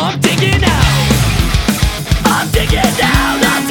I'm digging out. I'm digging down I'm